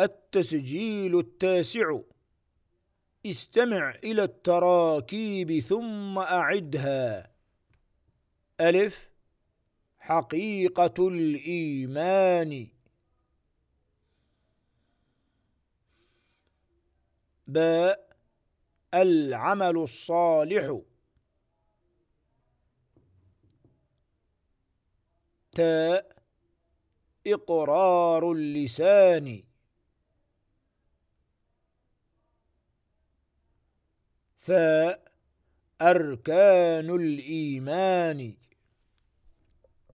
التسجيل التاسع. استمع إلى التراكيب ثم أعدها. ألف. حقيقة الإيمان. باء. العمل الصالح. تاء. إقرار اللسان. ثاء أركان الإيمان.